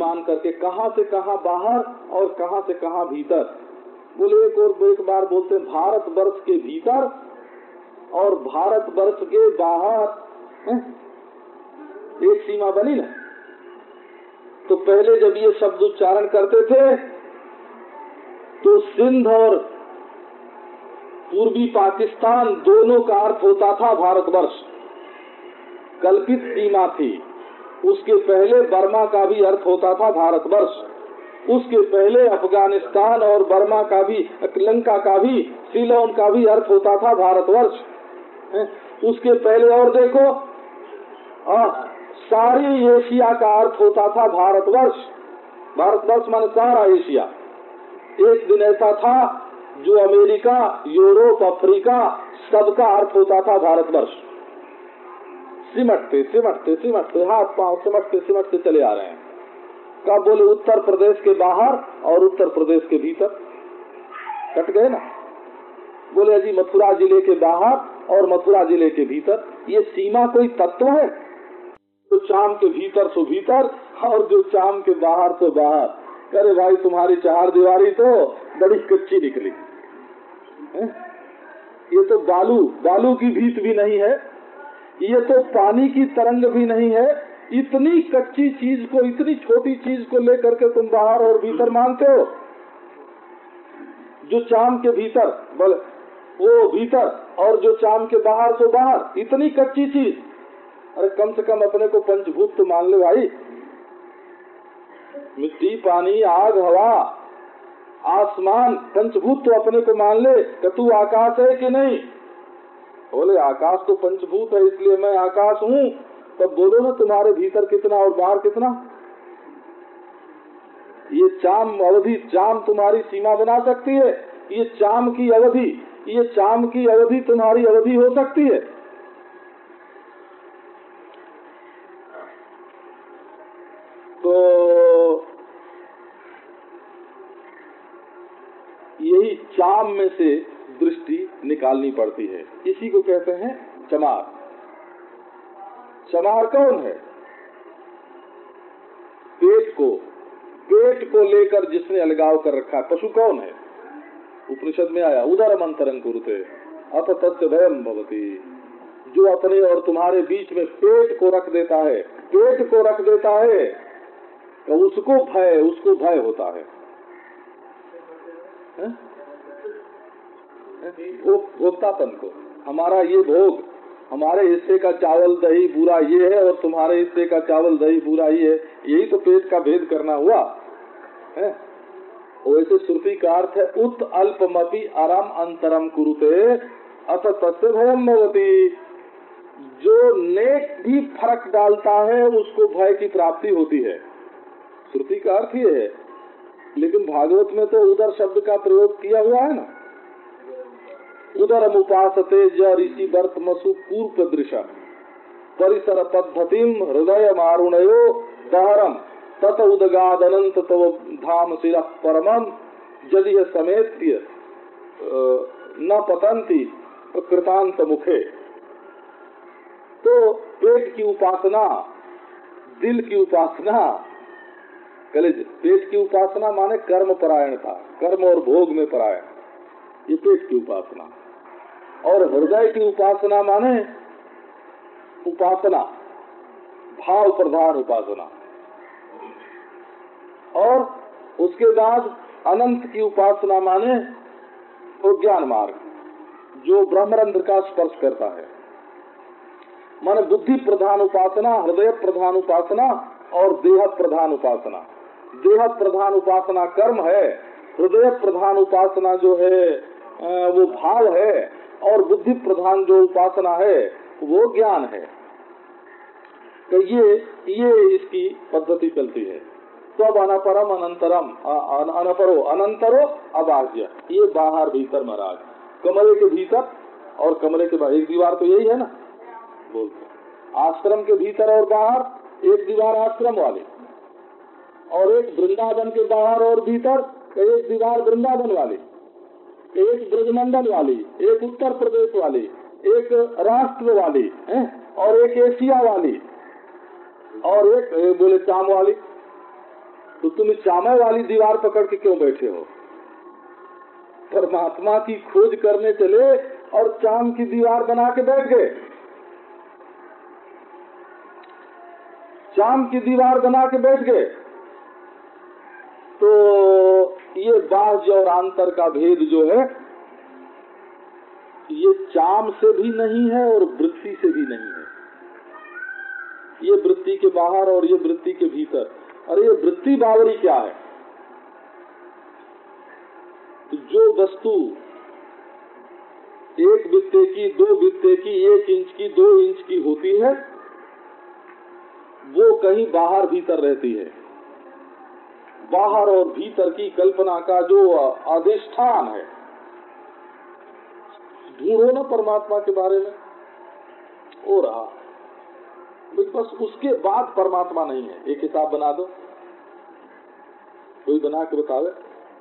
मान करके कहा से कहा बाहर और कहा से कहा भीतर। बोले, एक और एक बार बोलते, भारत वर्ष के भीतर और भारत वर्ष के बाहर। एक सीमा बनी ना? तो पहले जब ये शब्द उच्चारण करते थे तो सिंध और पूर्वी पाकिस्तान दोनों का अर्थ होता था भारतवर्ष कल्पित सीमा थी। उसके पहले बर्मा का भी अर्थ होता था भारतवर्ष। उसके पहले अफ़गानिस्तान और बर्मा का भी लंका का भी सीलोन का भी अर्थ होता था भारतवर्ष। उसके पहले और देखो। आ, सारी एशिया का अर्थ होता था भारतवर्ष। भारतवर्ष मान सारा एशिया। एक दिन ऐसा था जो अमेरिका यूरोप अफ्रीका सबका अर्थ होता था भारतवर्ष। सिमटते सिमटते सिमटते, हाथ पाँव सिमटते सिमटते चले आ रहे हैं। कब बोले, उत्तर प्रदेश के बाहर और उत्तर प्रदेश के भीतर। कट गए ना? बोले, अजी, मथुरा ज़िले के बाहर और मथुरा ज़िले के भीतर। ये सीमा कोई तत्व है? तो चाम के भीतर सो भीतर और जो चाम के बाहर तो बाहर। अरे भाई, तुम्हारी चार दीवारी तो बड़ी कच्ची निकली। है? ये तो बालू बालू की भीत भी नहीं है। ये तो पानी की तरंग भी नहीं है। इतनी कच्ची चीज़ को, इतनी छोटी चीज़ को लेकर के तुम बाहर और भीतर मानते हो। जो चाम के भीतर, बोले, वो भीतर और जो चाम के बाहर तो बाहर। इतनी कच्ची चीज़। अरे कम से कम अपने को पंचभूत तो मान ले भाई। मिट्टी, पानी, आग, हवा, आसमान, पंचभूत तो अपने को मान ले। कि तू आकाश है कि नहीं? बोले, आकाश तो पंचभूत है, इसलिए मैं आकाश हूँ। तब बोलो ना, तुम्हारे भीतर कितना और बाहर कितना? ये चाम अवधि, चाम तुम्हारी सीमा बना सकती है। ये चाम की अवधि, ये चाम की अवधि तुम्हारी अवधि हो सकती है। तो यही चाम में से दृष्टि निकालनी पड़ती है। इसी को कहते हैं चमार। चमार कौन है? पेट को। पेट को लेकर जिसने अलगाव कर रखा पशु कौन है? उपनिषद में आया उदर मंत्रन कुरुते अत तत्व भयम भवती। जो अपने और तुम्हारे बीच में पेट को रख देता है पेट को रख देता है तो उसको भय उसको भय होता है, है? भोक्तापन को। हमारा ये भोग, हमारे हिस्से का चावल, दही, बुरा ये है और तुम्हारे हिस्से का चावल, दही, बुरा ये है। यही तो पेट का भेद करना हुआ। है? वैसे श्रुति का अर्थ है, उत अल्पमपि आराम अंतरम कुरुते, अथ तस्य भयम भवती। जो नेक भी फ़र्क डालता है, उसको भय की प्राप्ति होती है। श्रुति का अर्थ ये है। लेकिन भागवत में तो उधर शब्द का प्रयोग किया हुआ है ना। उदर उपासते ज ऋषि वर्त मसु पूर्व दृश परिसर पद्धति हृदय मारुणयो दहरम तत उदगाद अनंत तव धाम शिर परमम। यदि समेत्य न पतंती कृतांत मुखे। तो पेट की उपासना, दिल की उपासना, कलेज, पेट की उपासना माने कर्म परायण था कर्म और भोग में परायण। ये पेट की उपासना। और हृदय की उपासना माने उपासना, भाव प्रधान उपासना। और उसके बाद अनंत की उपासना माने तो ज्ञान मार्ग, जो ब्रह्मरंध्र का स्पर्श करता है। माने बुद्धि प्रधान उपासना, हृदय प्रधान उपासना और देह प्रधान उपासना। देह प्रधान उपासना कर्म है, हृदय प्रधान उपासना जो है वो भाव है। और बुद्धि प्रधान जो उपासना है, वो ज्ञान है। तो ये ये इसकी पद्धति चलती है। तो अब अनपरम अनंतरम अनपरो, अनंतरो अबाह्य। ये बाहर भीतर महाराज। कमरे के भीतर और कमरे के बाहर। एक दीवार तो यही है ना? बोलते आश्रम के भीतर और बाहर, एक दीवार आश्रम वाले। और एक वृंदावन के बाहर और भीतर, एक दीवार वृंदावन वाली। एक ब्रजमंडल वाली, एक उत्तर प्रदेश वाली, एक राष्ट्र वाली, है, और एक एशिया वाली, और एक बोले चाम वाली। तो तुम चामे वाली दीवार पकड़ के क्यों बैठे हो? परमात्मा की खोज करने चले और चाम की दीवार बना के बैठ गए। चाम की दीवार बना के बैठ गए। तो ये बाह्य और आंतर का भेद जो है, ये चाम से भी नहीं है और वृत्ति से भी नहीं है। ये वृत्ति के बाहर और ये वृत्ति के भीतर। और ये वृत्ति बावरी क्या है? तो जो वस्तु एक बित्ते की, दो बित्ते की, एक इंच की, दो इंच की होती है, वो कहीं बाहर भीतर रहती है। बाहर और भीतर की कल्पना का जो अधिष्ठान है। ढूंढो ना परमात्मा के बारे में। हो रहा। बस उसके बाद परमात्मा नहीं है। एक किताब बना दो। कोई बना के बतावे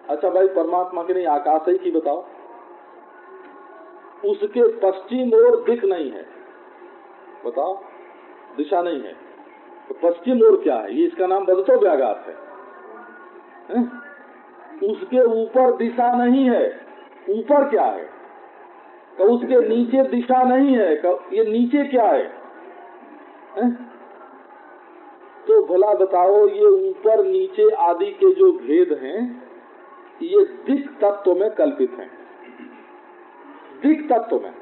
अच्छा भाई, परमात्मा के नहीं, आकाश ही की बताओ। उसके पश्चिम ओर दिख नहीं है। बताओ। दिशा नहीं है। तो पश्चिम ओर क्या है? ये इसका नाम बदतो व्याघात है? उसके ऊपर दिशा नहीं है। ऊपर क्या है? तो उसके नीचे दिशा नहीं है। ये नीचे क्या है, है? तो भला बताओ ये ऊपर नीचे आदि के जो भेद हैं ये दिक तत्व में कल्पित हैं। दिक तत्व में।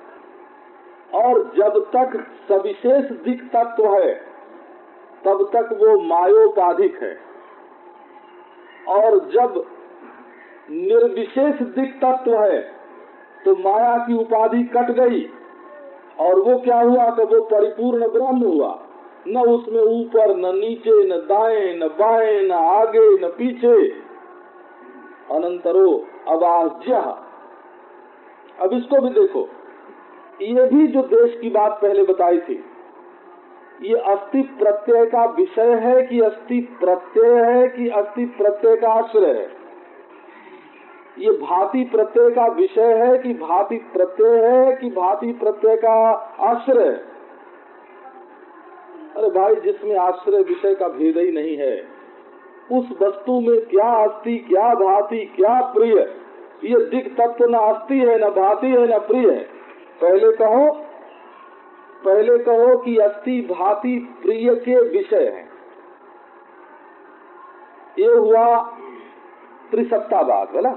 और जब तक सविशेष दिक तत्व है तब तक वो मायोपाधिक है। और जब निर्विशेष दिक तत्व है तो माया की उपाधि कट गई। और वो क्या हुआ? तो वो परिपूर्ण ब्रह्म हुआ। न उसमें ऊपर, न नीचे, न दाएँ, न बाएँ, न आगे, न पीछे। अनंतरो अबाज्य अब इसको भी देखो। ये भी जो देश की बात पहले बताई थी ये अस्थि प्रत्यय का विषय है कि अस्थि प्रत्यय है कि अस्थि प्रत्यय का आश्रय है। ये भांति प्रत्यय का विषय है कि भांति प्रत्यय है कि भांति प्रत्यय का आश्रय। अरे भाई, जिसमें आश्रय विषय का भेद ही नहीं है, उस वस्तु में क्या अस्थि, क्या भांति, क्या प्रिय? ये दिख तत्व तो न अस्थि है, न भांति है, न प्रिय है। पहले कहो पहले कहो कि अस्थि भांति प्रिय के विषय है। ये हुआ त्रिसत्तावाद ना?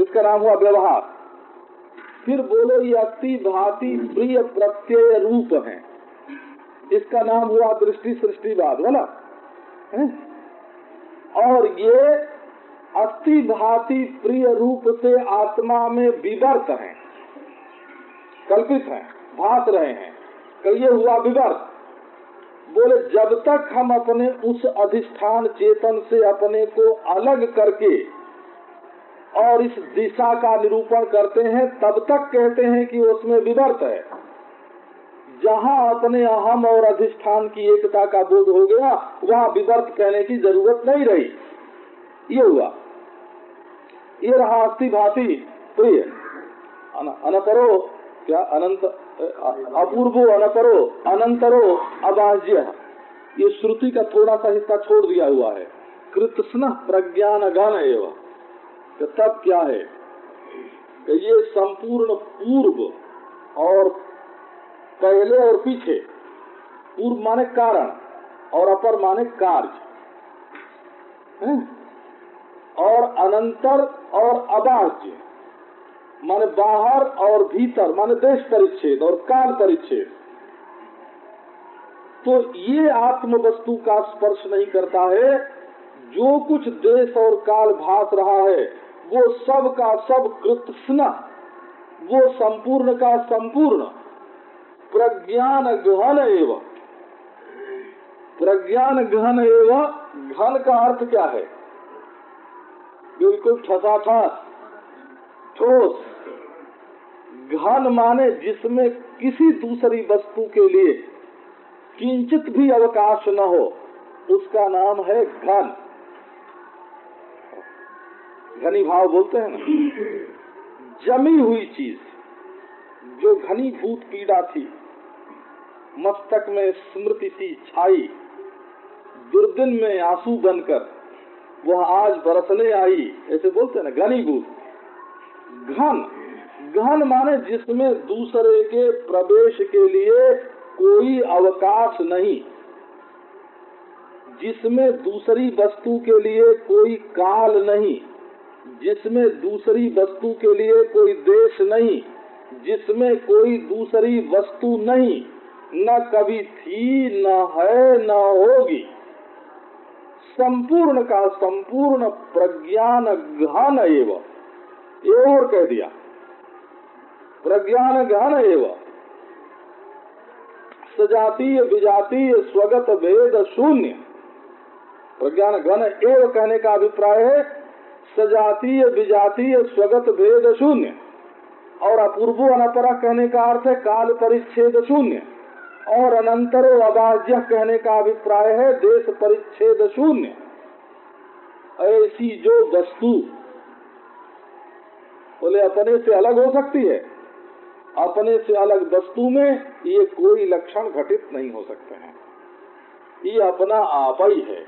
इसका नाम हुआ व्यवहार। फिर बोलो ये अस्थि भांति प्रिय प्रत्यय रूप है। इसका नाम हुआ दृष्टि सृष्टिवाद ना? और ये अस्थि भांति प्रिय रूप से आत्मा में विवर्त है, कल्पित है भास रहे हैं। तो ये हुआ विवर्त, बोले, जब तक हम अपने उस अधिष्ठान चेतन से अपने को अलग करके और इस दिशा का निरूपण करते हैं, तब तक कहते हैं कि उसमें विवर्त है। जहाँ अपने अहम और अधिष्ठान की एकता का बोध हो गया, वहाँ विवर्त कहने की ज़रूरत नहीं रही। ये हुआ। ये रहा अस्थि भाती प्रिय। अनपरो, क्या अनंत अपूर्वो अनपरो, अनंतरो अबाज्य ये श्रुति का थोड़ा सा हिस्सा छोड़ दिया हुआ है। कृष्ण प्रज्ञान गण एवं। तो तब क्या है? कि ये संपूर्ण पूर्व और पहले और पीछे, पूर्व माने कारण और अपर माने कार्य। और अनंतर और अबाज्य माने बाहर और भीतर, माने देश परिच्छेद और काल परिच्छेद। तो ये आत्म वस्तु का स्पर्श नहीं करता है। जो कुछ देश और काल भास रहा है, वो सब का सब कृत्स्न, वो संपूर्ण का संपूर्ण। प्रज्ञान गहन एवं। प्रज्ञान गहन एवं, घन का अर्थ क्या है? बिल्कुल ठसा ठस ठोस। घन माने जिसमें किसी दूसरी वस्तु के लिए किंचित भी अवकाश न हो, उसका नाम है घन। घनी भाव बोलते हैं ना? जमी हुई चीज़, जो घनी भूत पीड़ा थी, मस्तक में स्मृति थी छाई, दुर्दिन में आँसू बनकर, वह आज बरसने आई, ऐसे बोलते हैं ना घनीभूत घन। घन माने जिसमें दूसरे के प्रवेश के लिए कोई अवकाश नहीं। जिसमें दूसरी वस्तु के लिए कोई काल नहीं। जिसमें दूसरी वस्तु के लिए कोई देश नहीं। जिसमें कोई दूसरी वस्तु नहीं। न कभी थी, न है, न होगी। संपूर्ण का संपूर्ण प्रज्ञान, घन एवं। ये और कह दिया। प्रज्ञान घन एवं। सजातीय, विजातीय, स्वगत भेद शून्य। प्रज्ञान घन एवं कहने का अभिप्राय है, सजातीय, विजातीय, स्वगत भेद शून्य। और अपूर्वो, अनपरा कहने का अर्थ है, काल परिच्छेद शून्य। और अनंतरो, अबाह्य कहने का अभिप्राय है, देश परिच्छेद शून्य। ऐसी जो वस्तु, बोले, अपने से अलग हो सकती है। अपने से अलग वस्तु में ये कोई लक्षण घटित नहीं हो सकते हैं। ये अपना आप ही है।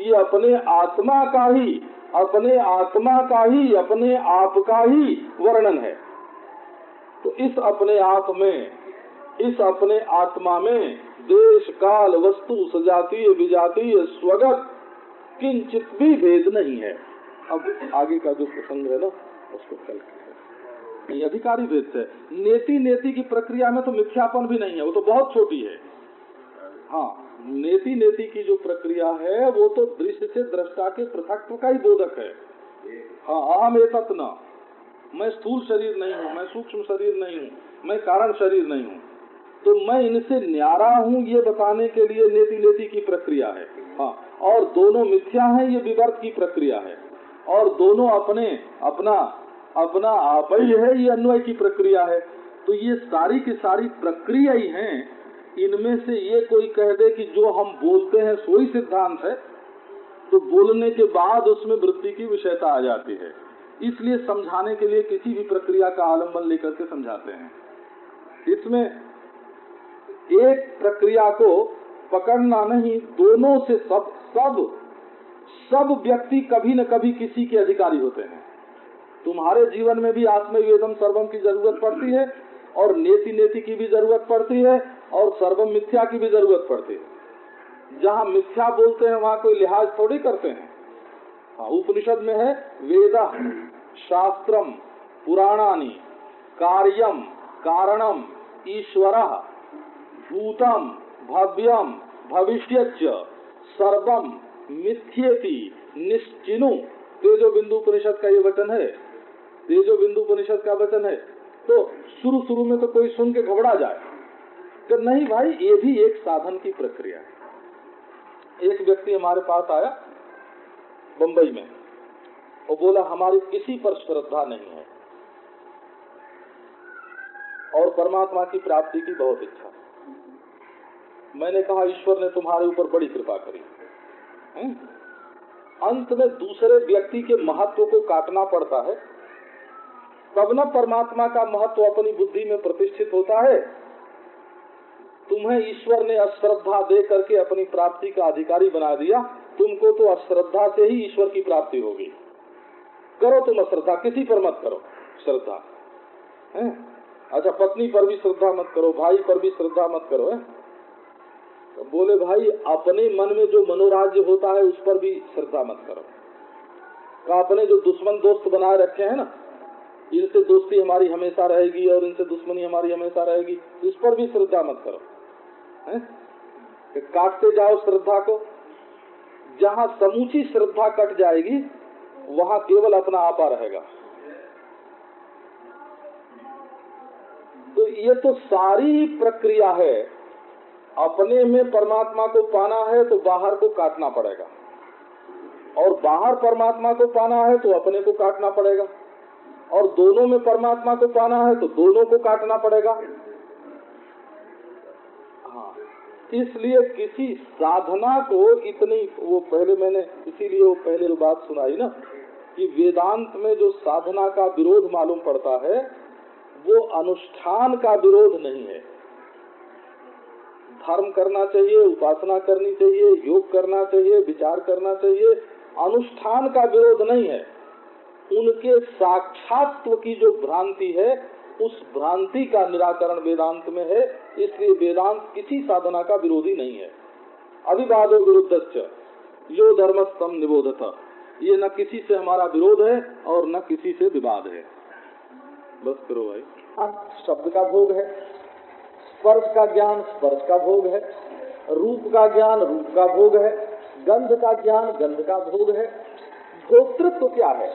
ये अपने आत्मा का ही, अपने आत्मा का ही, अपने आप का ही वर्णन है। तो इस अपने आप में, इस अपने आत्मा में देश, काल, वस्तु, सजातीय, विजातीय, स्वगत किंचित भी भेद नहीं है। अब आगे का जो प्रसंग है ना, उसको कल ये अधिकारी भेद से। नेति नेति की प्रक्रिया में तो मिथ्यापन भी नहीं है, वो तो बहुत छोटी है। हाँ नेति नेति की जो प्रक्रिया है, वो तो दृश्य से दृष्टा के पृथकत्व का ही बोधक है। हाँ अहम एक न। मैं स्थूल शरीर नहीं हूँ, मैं सूक्ष्म शरीर नहीं हूँ, मैं कारण शरीर नहीं हूँ। तो मैं इनसे न्यारा हूँ, ये बताने के लिए नेति नेति की प्रक्रिया है। हाँ और दोनों मिथ्या है, ये विवर्त की प्रक्रिया है। और दोनों अपने, अपना अपना आप ही है, ये अन्वय की प्रक्रिया है। तो ये सारी की सारी प्रक्रिया ही है। इनमें से ये कोई कह दे कि जो हम बोलते हैं सोई सिद्धांत है। तो बोलने के बाद उसमें वृत्ति की विषयता आ जाती है। इसलिए समझाने के लिए किसी भी प्रक्रिया का आलंबन लेकर के समझाते हैं। इसमें एक प्रक्रिया को पकड़ना नहीं, दोनों से सब सब सब व्यक्ति कभी न कभी किसी के अधिकारी होते हैं। तुम्हारे जीवन में भी आत्मवेदम सर्वम की ज़रूरत पड़ती है, और नेति नेति की भी ज़रूरत पड़ती है, और सर्वम मिथ्या की भी ज़रूरत पड़ती है। जहाँ मिथ्या बोलते हैं, वहाँ कोई लिहाज थोड़ी करते हैं। हाँ उपनिषद में है, वेद, शास्त्रम, पुराणानी, कार्यम, कारणम, ईश्वर, भूतम, भव्यम भविष्य सर्वम, मिथ्येति, निश्चिनु। तेजो बिंदु उपनिषद का ये वचन है। तेजो बिंदु परिषद का वचन है तो शुरू शुरू में तो कोई सुन के घबरा जाए। तो नहीं भाई, ये भी एक साधन की प्रक्रिया है। एक व्यक्ति हमारे पास आया, बंबई में। और बोला, हमारी किसी पर श्रद्धा नहीं है। और परमात्मा की प्राप्ति की बहुत इच्छा मैंने कहा, ईश्वर ने तुम्हारे ऊपर बड़ी कृपा करी। है? अंत में दूसरे व्यक्ति के महत्व को काटना पड़ता है। तब न परमात्मा का महत्व अपनी बुद्धि में प्रतिष्ठित होता है। तुम्हें ईश्वर ने अश्रद्धा दे करके अपनी प्राप्ति का अधिकारी बना दिया। तुमको तो अश्रद्धा से ही ईश्वर की प्राप्ति होगी। करो तुम अश्रद्धा, किसी पर मत करो। श्रद्धा। है? अच्छा पत्नी पर भी श्रद्धा मत करो, भाई पर भी श्रद्धा मत करो, है? तो बोले, भाई, अपने मन में जो मनोराज्य होता है, उस पर भी श्रद्धा मत करो। तो अपने जो दुश्मन दोस्त बनाए रखे हैं ना इनसे दोस्ती हमारी हमेशा रहेगी और इनसे दुश्मनी हमारी हमेशा रहेगी। इस पर भी श्रद्धा मत करो, है? काटते जाओ श्रद्धा को। जहाँ समूची श्रद्धा कट जाएगी, वहाँ केवल अपना आपा रहेगा। तो ये तो सारी प्रक्रिया है। अपने में परमात्मा को पाना है तो बाहर को काटना पड़ेगा। और बाहर परमात्मा को पाना है तो अपने को काटना पड़ेगा। और दोनों में परमात्मा को पाना है तो दोनों को काटना पड़ेगा। हाँ इसलिए किसी साधना को इतनी, वो पहले मैंने, इसीलिए वो पहले बात सुनाई ना, कि वेदांत में जो साधना का विरोध मालूम पड़ता है, वो अनुष्ठान का विरोध नहीं है। धर्म करना चाहिए, उपासना करनी चाहिए, योग करना चाहिए, विचार करना चाहिए, अनुष्ठान का विरोध नहीं है। उनके साक्षात्व की जो भ्रांति है उस भ्रांति का निराकरण वेदांत में है इसलिए वेदांत किसी साधना का विरोधी नहीं है। अभिवादो विरुद्ध यो धर्मस्तम निबोधता। ये न किसी से हमारा विरोध है और न किसी से विवाद है। बस करो भाई। हाँ, शब्द का भोग है स्पर्श का ज्ञान स्पर्श का भोग है रूप का ज्ञान रूप का भोग है गंध का ज्ञान गंध का भोग है। भोक्तृत्व क्या है?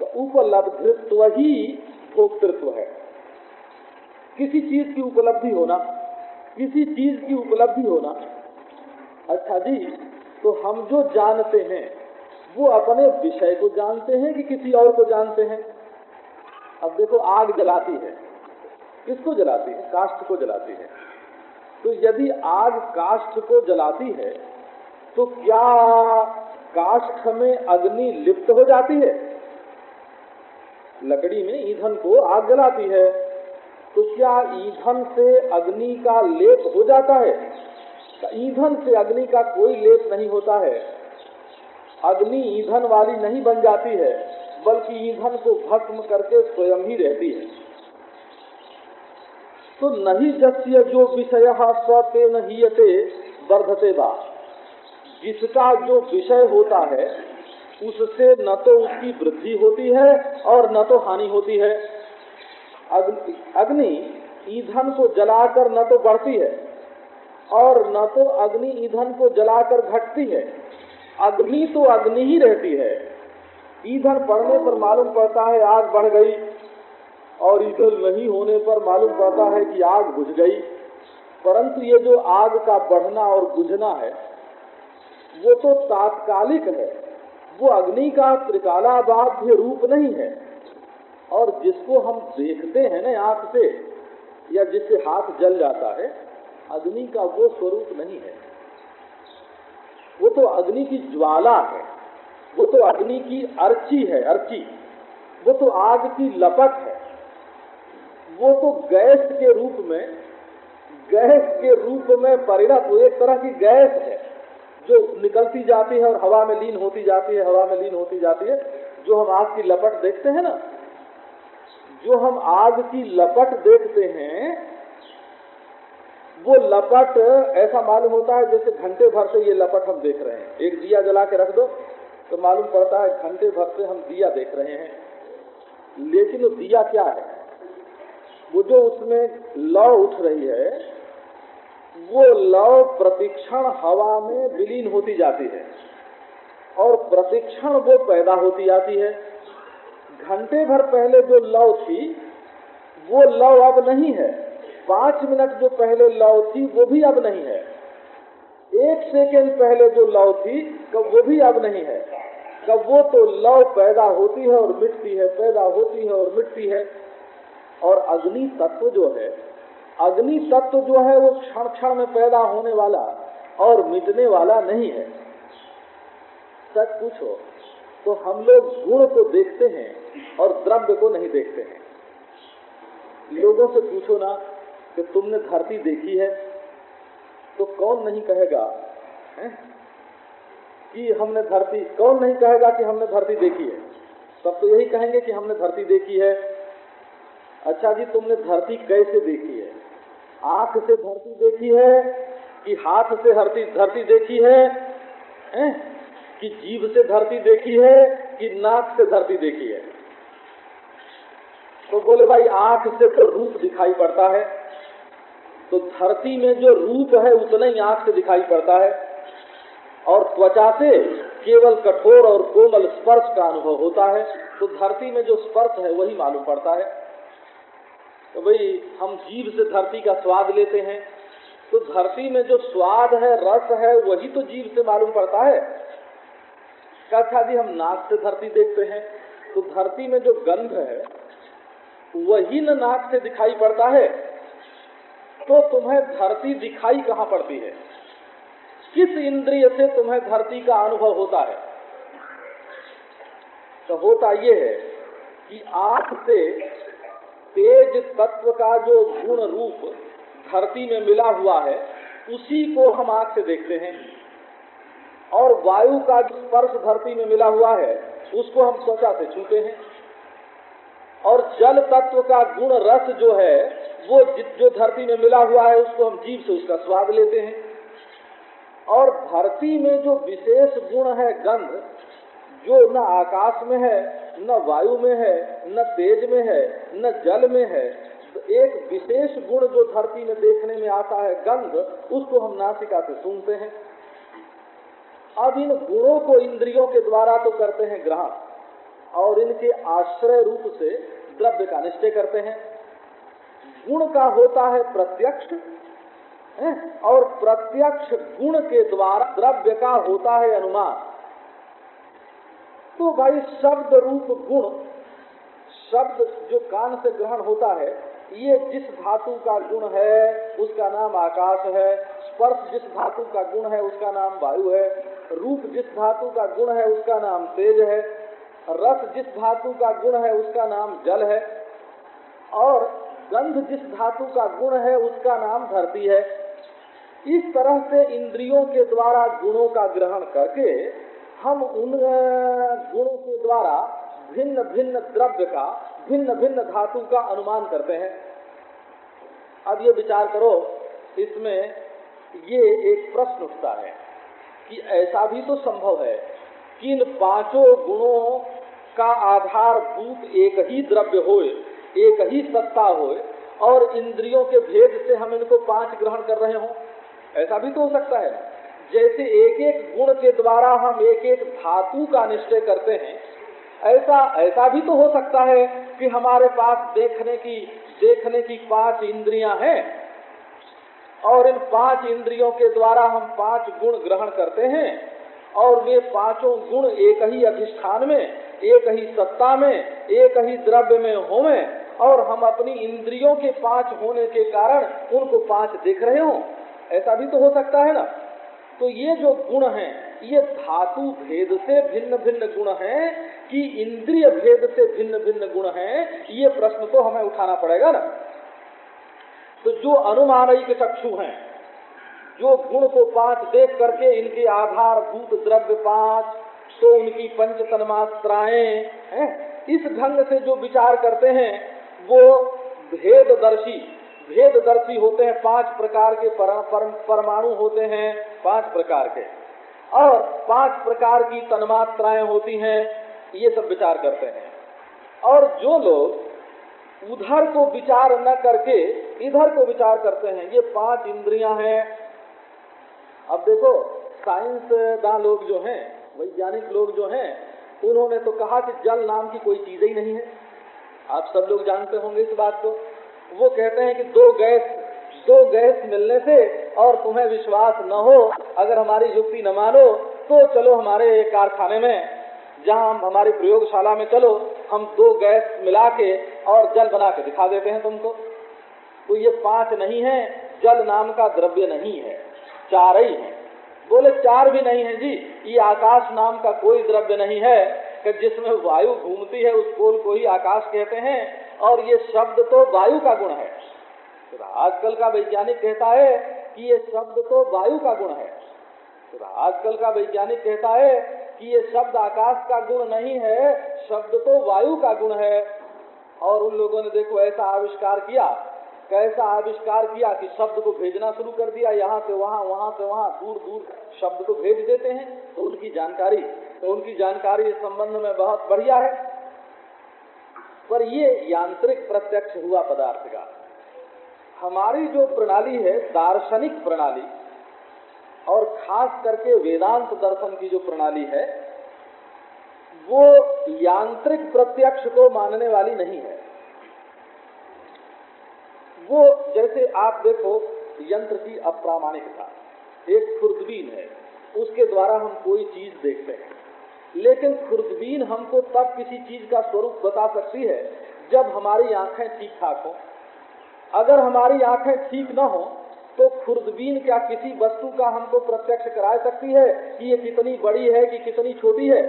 तो उपलब्धित्व ही भोक्तृत्व है। किसी चीज़ की उपलब्धि होना, किसी चीज़ की उपलब्धि होना अच्छा जी तो हम जो जानते हैं, वो अपने विषय को जानते हैं कि किसी और को जानते हैं? अब देखो, आग जलाती है। किसको जलाती है? काष्ठ को जलाती है। तो यदि आग काष्ठ को जलाती है तो क्या काष्ठ में अग्नि लिप्त हो जाती है? लकड़ी में ईंधन को आग जलाती है। तो क्या ईंधन से अग्नि का लेप हो जाता है? ईंधन से अग्नि का कोई लेप नहीं होता है? अग्नि ईंधन वाली नहीं बन जाती है, बल्कि ईंधन को भस्म करके स्वयं ही रहती है। तो नहीं जस्य जो विषय स्वते नहीयते वर्धते बा जिसका जो विषय होता है उससे न तो उसकी वृद्धि होती है और न तो हानि होती है। अग्नि ईंधन को जलाकर न तो बढ़ती है और न तो अग्नि ईंधन को जलाकर घटती है। अग्नि तो अग्नि ही रहती है। ईंधन पड़ने पर मालूम पड़ता है आग बढ़ गई और ईंधन नहीं होने पर मालूम पड़ता है कि आग बुझ गई। परंतु ये जो आग का बढ़ना और बुझना है, वो तो तात्कालिक है। वो अग्नि का त्रिकालाबाध्य रूप नहीं है। और जिसको हम देखते हैं ना आँख से, या जिससे हाथ जल जाता है, अग्नि का वो स्वरूप नहीं है। वो तो अग्नि की ज्वाला है, वो तो अग्नि की अर्ची है, अर्ची। वो तो आग की लपट है। वो तो गैस के रूप में, गैस के रूप में परिणत एक तरह की गैस है। जो निकलती जाती है और हवा में लीन होती जाती है, हवा में लीन होती जाती है, जो हम आग की लपट देखते हैं ना, जो हम आग की लपट देखते हैं, वो लपट ऐसा मालूम होता है जैसे घंटे भर से ये लपट हम देख रहे हैं। एक दिया जला के रख दो तो मालूम पड़ता है घंटे भर से हम दिया देख रहे हैं। लेकिन दिया क्या है? वो जो उसमें लौ उठ रही है वो लौ प्रतिक्षण हवा में विलीन होती जाती है और प्रतिक्षण वो पैदा होती जाती है। घंटे भर पहले जो लौ थी, वो लौ अब नहीं है। पाँच मिनट जो पहले लौ थी, वो भी अब नहीं है। एक सेकेंड पहले जो लौ थी कब वो भी अब नहीं है। कब वो तो लौ पैदा होती है और मिटती है, पैदा होती है और मिटती है। और अग्नि तत्व जो है अग्नि तत्व जो है वो क्षण क्षण में पैदा होने वाला और मिटने वाला नहीं है। सच पूछो तो हम लोग गुण को देखते हैं और द्रव्य को नहीं देखते हैं। लोगों से पूछो ना कि तुमने धरती देखी है तो कौन नहीं कहेगा, है? कि हमने धरती, कौन नहीं कहेगा कि हमने धरती देखी है? सब तो यही कहेंगे कि हमने धरती देखी है। अच्छा जी, तुमने धरती कैसे देखी है? आँख से धरती देखी है कि हाथ से धरती धरती देखी है, है? कि जीव से धरती देखी है कि नाक से धरती देखी है। तो बोले भाई आँख से तो रूप दिखाई पड़ता है। तो धरती में जो रूप है उतना ही आँख से दिखाई पड़ता है। और त्वचा से केवल कठोर और कोमल स्पर्श का अनुभव होता है। तो धरती में जो स्पर्श है वही मालूम पड़ता है। तो भाई, हम जीव से धरती का स्वाद लेते हैं। तो धरती में जो स्वाद है, रस है, वही तो जीव से मालूम पड़ता है। कथा जी, हम नाक से धरती देखते हैं। तो धरती में जो गंध है, वही न नाक से दिखाई पड़ता है। तो तुम्हें धरती दिखाई कहाँ पड़ती है? किस इंद्रिय से तुम्हें धरती का अनुभव होता है? तो होता ये है कि आँख से तेज तत्व का जो गुण रूप धरती में मिला हुआ है, उसी को हम आँख से देखते हैं। और वायु का जो स्पर्श धरती में मिला हुआ है, उसको हम त्वचा से छूते हैं। और जल तत्व का गुण रस जो है, वो जो धरती में मिला हुआ है, उसको हम जीव से उसका स्वाद लेते हैं। और धरती में जो विशेष गुण है गंध, जो न आकाश में है न वायु में है, न तेज में है, न जल में है। एक विशेष गुण जो धरती में देखने में आता है, गंध, उसको हम नासिका से सुनते हैं। अब इन गुणों को इंद्रियों के द्वारा तो करते हैं ग्रहण, और इनके आश्रय रूप से द्रव्य का निश्चय करते हैं। गुण का होता है प्रत्यक्ष और प्रत्यक्ष गुण के द्वारा द्रव्य का होता है अनुमान। तो भाई शब्द रूप गुण, शब्द जो कान से ग्रहण होता है, ये जिस धातु का गुण है, उसका नाम आकाश है। स्पर्श जिस धातु का गुण है, उसका नाम वायु है। रूप जिस धातु का गुण है, उसका नाम तेज है। रस जिस धातु का गुण है, उसका नाम जल है। और गंध जिस धातु का गुण है, उसका नाम धरती है। इस तरह से इंद्रियों के द्वारा गुणों का ग्रहण करके हम उन गुणों के द्वारा भिन्न भिन्न द्रव्य का, भिन्न भिन्न धातु का अनुमान करते हैं। अब ये विचार करो, इसमें ये एक प्रश्न उठता है कि ऐसा भी तो संभव है कि इन पाँचों गुणों का आधार भूत एक ही द्रव्य होए, एक ही सत्ता होए, और इंद्रियों के भेद से हम इनको पाँच ग्रहण कर रहे हों? ऐसा भी तो हो सकता है। जैसे एक एक गुण के द्वारा हम एक एक धातु का निश्चय करते हैं, ऐसा ऐसा भी तो हो सकता है कि हमारे पास देखने की देखने की पाँच इंद्रियाँ हैं और इन पाँच इंद्रियों के द्वारा हम पाँच गुण ग्रहण करते हैं और वे पाँचों गुण एक ही अधिष्ठान में, एक ही सत्ता में, एक ही द्रव्य में होवे और हम अपनी इंद्रियों के पाँच होने के कारण उनको पाँच देख रहे हो। ऐसा भी तो हो सकता है ना? तो ये जो गुण हैं, ये धातु भेद से भिन्न भिन्न गुण हैं कि इंद्रिय भेद से भिन्न भिन्न गुण हैं, ये प्रश्न तो हमें उठाना पड़ेगा ना। तो जो अनुमानिक चक्षु हैं, जो गुण को पाँच देख करके इनके आधार भूत, द्रव्य पाँच तो उनकी पंच तन्मात्राएँ हैं, इस ढंग से जो विचार करते हैं, वो भेददर्शी भेददर्शी होते हैं, पाँच प्रकार के परमाणु होते हैं, पाँच प्रकार के। और पाँच प्रकार की तन्मात्राएँ होती हैं, ये सब विचार करते हैं। और जो लोग उधर को विचार न करके इधर को विचार करते हैं, ये पाँच इंद्रियाँ हैं। अब देखो साइंस दान लोग जो हैं, वैज्ञानिक लोग जो हैं, उन्होंने तो कहा कि जल नाम की कोई चीज़ ही नहीं है। आप सब लोग जानते होंगे इस बात को। वो कहते हैं कि दो गैस दो गैस मिलने से और तुम्हें विश्वास न हो, अगर हमारी युक्ति न मानो तो चलो हमारे कारखाने में, जहाँ हम हमारी प्रयोगशाला में चलो, हम दो गैस मिला के और जल बना के दिखा देते हैं तुमको। तो ये पाँच नहीं है, जल नाम का द्रव्य नहीं है, चार ही है। बोले, चार भी नहीं है जी, ये आकाश नाम का कोई द्रव्य नहीं है, कि जिसमें वायु घूमती है, उस पोल को ही आकाश कहते हैं। और ये शब्द तो वायु का गुण है। तो आजकल का वैज्ञानिक कहता है कि ये शब्द तो वायु का गुण है। तो आजकल का वैज्ञानिक कहता है कि ये शब्द आकाश का गुण नहीं है, शब्द तो वायु का गुण है। और उन लोगों ने देखो ऐसा आविष्कार किया, कैसा आविष्कार किया कि शब्द को भेजना शुरू कर दिया, यहाँ से वहाँ वहाँ से वहाँ दूर दूर शब्द को भेज देते हैं। तो उनकी जानकारी तो उनकी जानकारी इस संबंध में बहुत बढ़िया है। पर ये यांत्रिक प्रत्यक्ष हुआ पदार्थ का हमारी जो प्रणाली है, दार्शनिक प्रणाली, और खास करके वेदांत दर्शन की जो प्रणाली है, वो यांत्रिक प्रत्यक्ष को मानने वाली नहीं है। वो जैसे आप देखो, यंत्र की अप्रामाणिकता, एक खुर्दबीन है, उसके द्वारा हम कोई चीज़ देखते हैं। लेकिन खुर्दबीन हमको तब किसी चीज़ का स्वरूप बता सकती है जब हमारी आँखें ठीक ठाक हो। अगर हमारी आँखें ठीक न हो तो खुर्दबीन क्या किसी वस्तु का हमको प्रत्यक्ष करा सकती है कि ये कितनी बड़ी है कि कितनी छोटी है?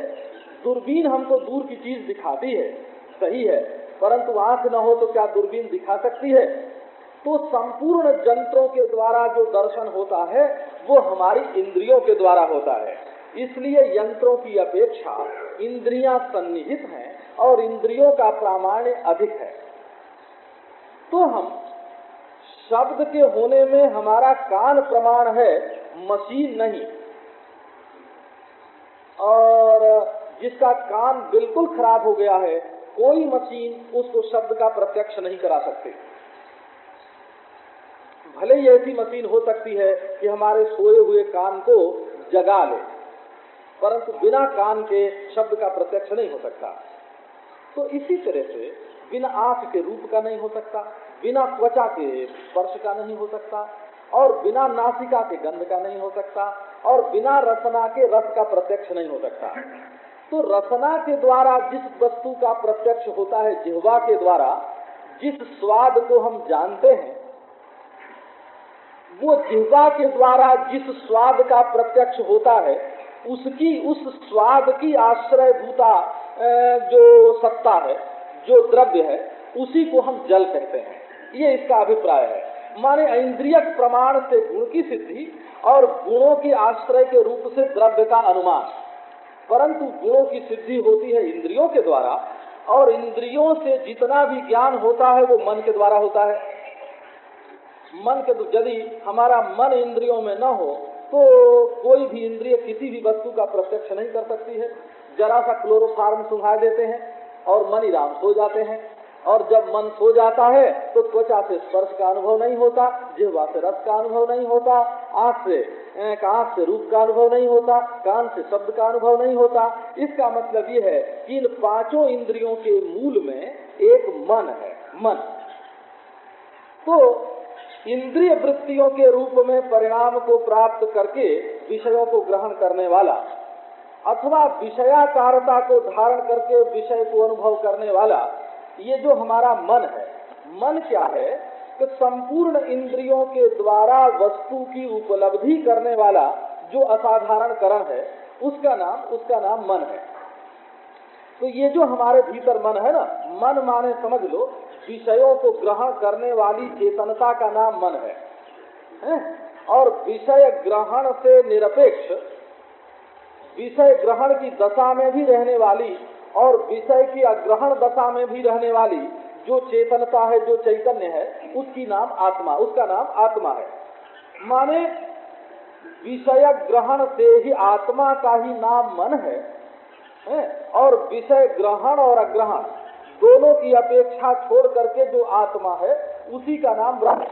दूरबीन हमको दूर की चीज़ दिखाती है, सही है, परंतु आँख न हो तो क्या दूरबीन दिखा सकती है? तो संपूर्ण जंत्रों के द्वारा जो दर्शन होता है, वो हमारी इंद्रियों के द्वारा होता है। इसलिए यंत्रों की अपेक्षा इंद्रियाँ सन्निहित हैं और इंद्रियों का प्रामाण्य अधिक है। तो हम शब्द के होने में हमारा कान प्रमाण है, मशीन नहीं। और जिसका कान बिल्कुल खराब हो गया है, कोई मशीन उसको शब्द का प्रत्यक्ष नहीं करा सकते। भले ही ऐसी मशीन हो सकती है कि हमारे सोए हुए कान को जगा ले। परंतु बिना कान के शब्द का प्रत्यक्ष नहीं हो सकता। तो इसी तरह से बिना आँख के रूप का नहीं हो सकता, बिना त्वचा के स्पर्श का नहीं हो सकता, और बिना नासिका के गंध का नहीं हो सकता, और बिना रसना के रस का प्रत्यक्ष नहीं हो सकता। तो रसना के द्वारा जिस वस्तु का प्रत्यक्ष होता है, जिहवा के द्वारा, जिस स्वाद को हम जानते हैं, वो जिहवा के द्वारा जिस स्वाद का प्रत्यक्ष होता है उसकी, उस स्वाद की आश्रय भूता जो सत्ता है, जो द्रव्य है, उसी को हम जल कहते हैं। ये इसका अभिप्राय है। माने इंद्रिय प्रमाण से गुण की सिद्धि और गुणों के आश्रय के रूप से द्रव्य का अनुमान। परंतु गुणों की सिद्धि होती है इंद्रियों के द्वारा, और इंद्रियों से जितना भी ज्ञान होता है वो मन के द्वारा होता है। मन के यदि हमारा मन इंद्रियों में न हो तो कोई भी इंद्रिय किसी भी वस्तु का प्रत्यक्ष नहीं कर सकती है। जरा सा क्लोरोफार्म सुंघा देते हैं और मन राम सो जाते हैं। और जब मन सो जाता है तो त्वचा से स्पर्श का अनुभव नहीं होता, जिहवा से रस का अनुभव नहीं होता, आँख से आँख से रूप का अनुभव नहीं होता, कान से शब्द का अनुभव नहीं होता। इसका मतलब ये है कि इन पाँचों इंद्रियों के मूल में एक मन है, मन। तो इंद्रिय वृत्तियों के रूप में परिणाम को प्राप्त करके विषयों को ग्रहण करने वाला, अथवा विषयाकारता को धारण करके विषय को अनुभव करने वाला, ये जो हमारा मन है, मन क्या है कि संपूर्ण इंद्रियों के द्वारा वस्तु की उपलब्धि करने वाला जो असाधारण करण है, उसका नाम उसका नाम मन है। तो ये जो हमारे भीतर मन है ना मन माने समझ लो विषयों को ग्रहण करने वाली चेतनता का नाम मन है, है? और विषय ग्रहण से निरपेक्ष विषय ग्रहण की दशा में भी रहने वाली और विषय की अग्रहण दशा में भी रहने वाली जो चेतनता है जो चैतन्य है उसकी नाम आत्मा उसका नाम आत्मा है माने विषय ग्रहण से ही आत्मा का ही नाम मन है, है? और विषय ग्रहण और अग्रहण, दोनों की अपेक्षा छोड़ करके जो आत्मा है, उसी का नाम ब्रह्म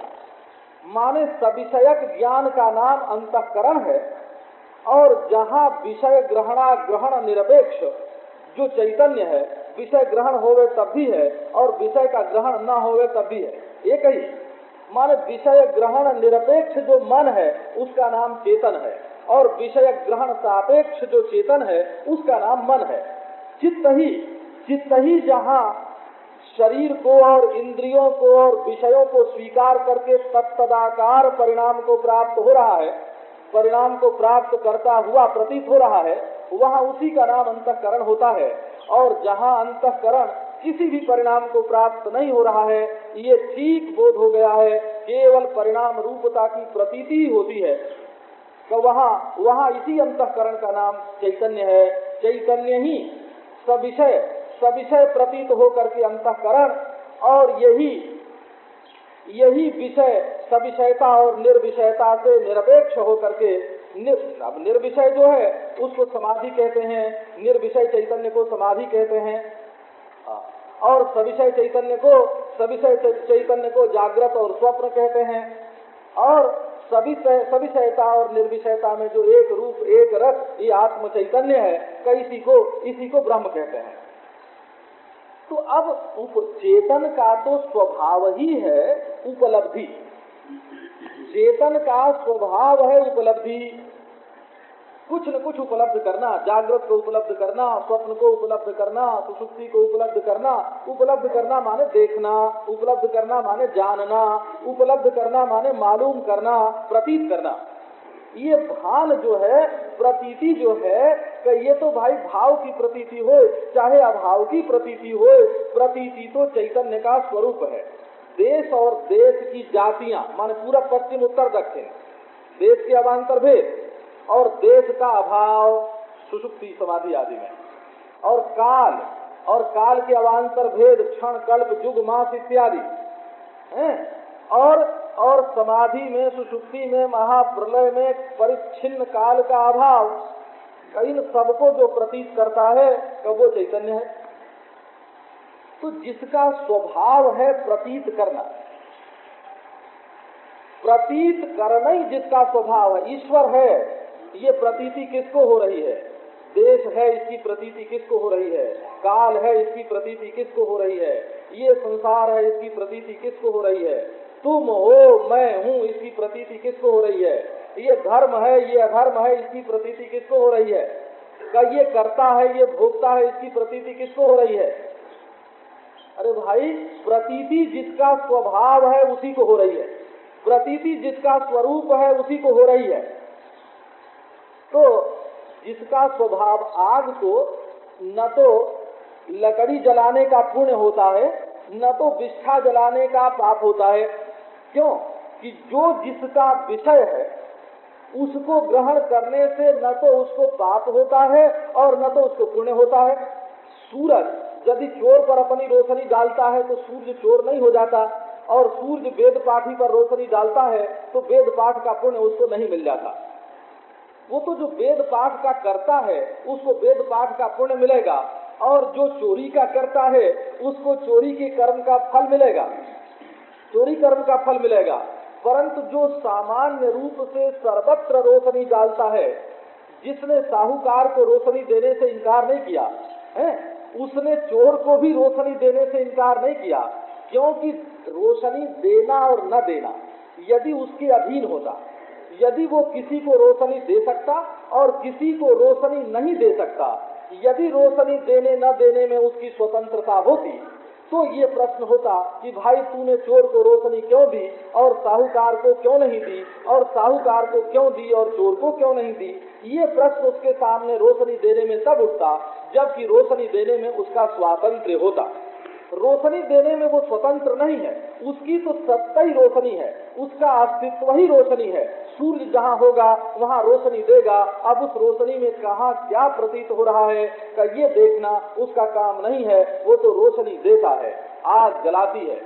माने सविषयक ज्ञान का नाम अंतकरण है और जहाँ विषय ग्रहणा ग्रहण निरपेक्ष, जो चैतन्य है, विषय ग्रहण होवे तब भी है और विषय का ग्रहण न होवे तब भी है। एक ही। माने विषय ग्रहण निरपेक्ष जो मन है, उसका नाम चेतन है। और विषय ग्रहण सापेक्ष जो चेतन है, उसका नाम मन है। चित्त ही चित्त ही जहाँ शरीर को और इंद्रियों को और विषयों को स्वीकार करके तत्तदाकार परिणाम को प्राप्त हो रहा है, परिणाम को प्राप्त करता हुआ प्रतीत हो रहा है, वहाँ उसी का नाम अंतकरण होता है। और जहाँ अंतकरण किसी भी परिणाम को प्राप्त नहीं हो रहा है, ये ठीक बोध हो गया है, केवल परिणाम रूपता की प्रतीति ही होती है। तो वहाँ वहाँ इसी अंतकरण का नाम चैतन्य है। चैतन्य ही सविषय सविषय प्रतीत होकर के अंतकरण और यही यही विषय सविषयता और निर्विषयता से निरपेक्ष होकर के निर, अब निर्विषय जो है उसको समाधि कहते हैं। निर्विषय चैतन्य को समाधि कहते हैं। और सविषय चैतन्य को सविषय चैतन्य को जागृत और स्वप्न कहते हैं। और सविषय सविषयता और निर्विषयता में जो एक रूप, एक रस, ये आत्म चैतन्य है इसी को इसी को ब्रह्म कहते हैं। तो अब चेतन का तो स्वभाव ही है उपलब्धि। चेतन का स्वभाव है उपलब्धि। कुछ न कुछ उपलब्ध करना, जागृत को उपलब्ध करना, स्वप्न को उपलब्ध करना, सुसुप्ति को उपलब्ध करना उपलब्ध करना माने देखना, उपलब्ध करना माने जानना, उपलब्ध करना माने मालूम करना, प्रतीत करना। ये भान जो है, प्रतीति जो है, कि ये तो भाई भाव की प्रतीति हो, चाहे अभाव की प्रतीति हो, प्रतीति तो चैतन्य का स्वरूप है। देश और देश की जातियाँ, माने पूरा पश्चिम उत्तर दक्षिण, देश के अवान्तर भेद और देश का अभाव सुषुप्ति समाधि आदि में। और काल और काल के अवान्तर भेद, क्षण, कल्प युग मास इत्यादि। और और समाधि में सुषुप्ति में, महाप्रलय में परिच्छिन्न काल का अभाव, इन सबको जो प्रतीत करता है, कब वो चैतन्य है? तो जिसका स्वभाव है प्रतीत करना। प्रतीत करना ही जिसका स्वभाव है, ईश्वर है। ये प्रतीति किसको हो रही है? देश है इसकी प्रतीति किसको हो रही है? काल है इसकी प्रतीति किसको हो रही है? ये संसार है इसकी प्रतीति किसको हो रही है? तुम हो, मैं हूँ इसकी प्रतीति किसको हो रही है? ये धर्म है, ये अधर्म है इसकी प्रतीति किसको हो रही है? का ये करता है, ये भोगता है इसकी प्रतीति किसको हो रही है? अरे भाई, प्रतीति जिसका स्वभाव है उसी को हो रही है। प्रतीति जिसका स्वरूप है उसी को हो रही है। तो जिसका स्वभाव आग को न तो लकड़ी जलाने का पुण्य होता है, न तो विष्ठा जलाने का पाप होता है। क्यों? कि जो जिसका विषय है, उसको ग्रहण करने से न तो उसको पाप होता है और न तो उसको पुण्य होता है। सूरज यदि चोर पर अपनी रोशनी डालता है तो सूर्य चोर नहीं हो जाता। और सूर्य वेद पाठी पर रोशनी डालता है तो वेद पाठ का पुण्य उसको नहीं मिल जाता। वो तो जो वेद पाठ का करता है, उसको वेद पाठ का पुण्य मिलेगा। और जो चोरी का करता है, उसको चोरी के कर्म का फल मिलेगा। चोरी कर्म का फल मिलेगा। परंतु जो सामान्य रूप से सर्वत्र रोशनी डालता है, जिसने साहूकार को रोशनी देने से इनकार नहीं किया, है? उसने चोर को भी रोशनी देने से इनकार नहीं किया, क्योंकि रोशनी देना और न देना, यदि उसके अधीन होता। यदि वो किसी को रोशनी दे सकता और किसी को रोशनी नहीं दे सकता, यदि रोशनी देने न देने में उसकी स्वतंत्रता होती तो ये प्रश्न होता कि भाई तूने चोर को रोशनी क्यों दी और साहूकार को क्यों नहीं दी और साहूकार को क्यों दी और चोर को क्यों नहीं दी? ये प्रश्न उसके सामने रोशनी देने में तब उठता, जबकि रोशनी देने में उसका स्वातंत्र होता। रोशनी देने में वो स्वतंत्र नहीं है। उसकी तो सत्ता ही रोशनी है। उसका अस्तित्व ही रोशनी है। सूर्य जहाँ होगा, वहाँ रोशनी देगा। अब उस रोशनी में कहा क्या प्रतीत हो रहा है, का ये देखना उसका काम नहीं है। वो तो रोशनी देता है। आग जलाती है।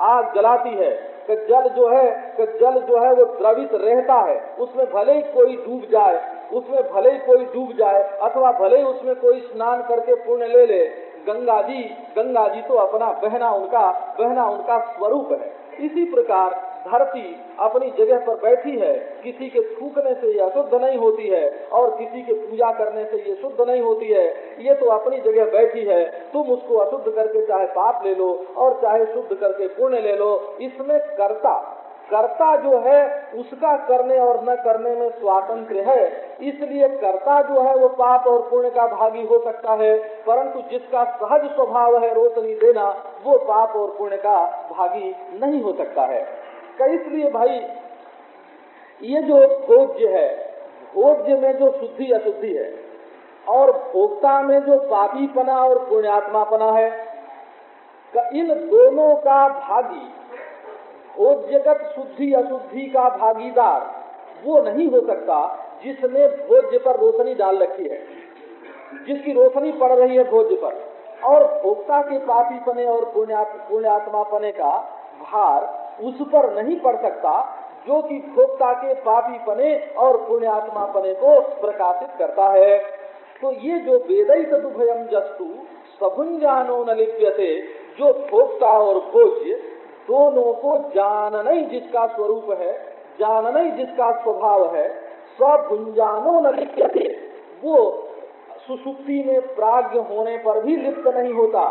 आग जलाती है। कि जल जो है, कि जल जो है वो द्रवित रहता है। उसमें भले ही कोई डूब जाए, उसमें भले ही कोई डूब जाए, अथवा भले ही उसमें कोई स्नान करके पुण्य ले ले गंगा जी गंगा जी तो अपना बहना उनका बहना उनका स्वरूप है। इसी प्रकार धरती अपनी जगह पर बैठी है। किसी के थूकने से यह शुद्ध नहीं होती है और किसी के पूजा करने से ये शुद्ध नहीं होती है। ये तो अपनी जगह बैठी है। तुम उसको अशुद्ध करके चाहे पाप ले लो और चाहे शुद्ध करके पुण्य ले लो। इसमें कर्ता कर्ता जो है, उसका करने और न करने में स्वातंत्र है। इसलिए कर्ता जो है, वो पाप और पुण्य का भागी हो सकता है, परंतु जिसका सहज स्वभाव है रोशनी देना, वो पाप और पुण्य का भागी नहीं हो सकता है। तो इसलिए भाई, ये जो भोज्य है, भोज्य में जो शुद्धि अशुद्धि है, और भोक्ता में जो पापीपना और पुण्यात्मापना है इन दोनों का भागी भोज्यगत शुद्धि अशुद्धि का भागीदार वो नहीं हो सकता जिसने भोज्य पर रोशनी डाल रखी है। जिसकी रोशनी पड़ रही है भोज्य पर। और भोक्ता के पापीपने और पुण्यात्मापने का भार उस पर नहीं पड़ सकता जो कि भोक्ता के पापीपने और पुण्यात्मापने को प्रकाशित करता है। तो ये जो वेदई तदुभयम जस्तु सभुंजानो न लिप्यते, जो भोक्ता और भोज्य दोनों को जानना ही जिसका स्वरूप है जानना ही जिसका स्वभाव है, स्वभुंजानो न लिप्यते। वो सुसुप्ति में प्राग्ञ होने पर भी लिप्त नहीं होता,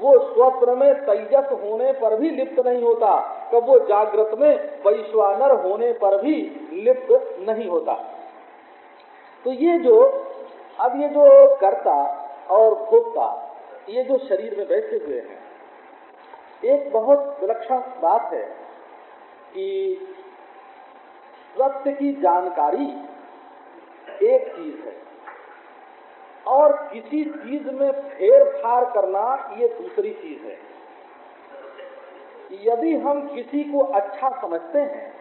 वो स्वप्न में तेजस होने पर भी लिप्त नहीं होता, कब वो जागृत में वैश्वानर होने पर भी लिप्त नहीं होता। तो ये जो, अब ये जो कर्ता और भोक्ता, ये जो शरीर में बैठे हुए हैं एक बहुत विलक्षण बात है कि सत्य की जानकारी एक चीज़ है और किसी चीज़ में फेर फार करना ये दूसरी चीज़ है। यदि हम किसी को अच्छा समझते हैं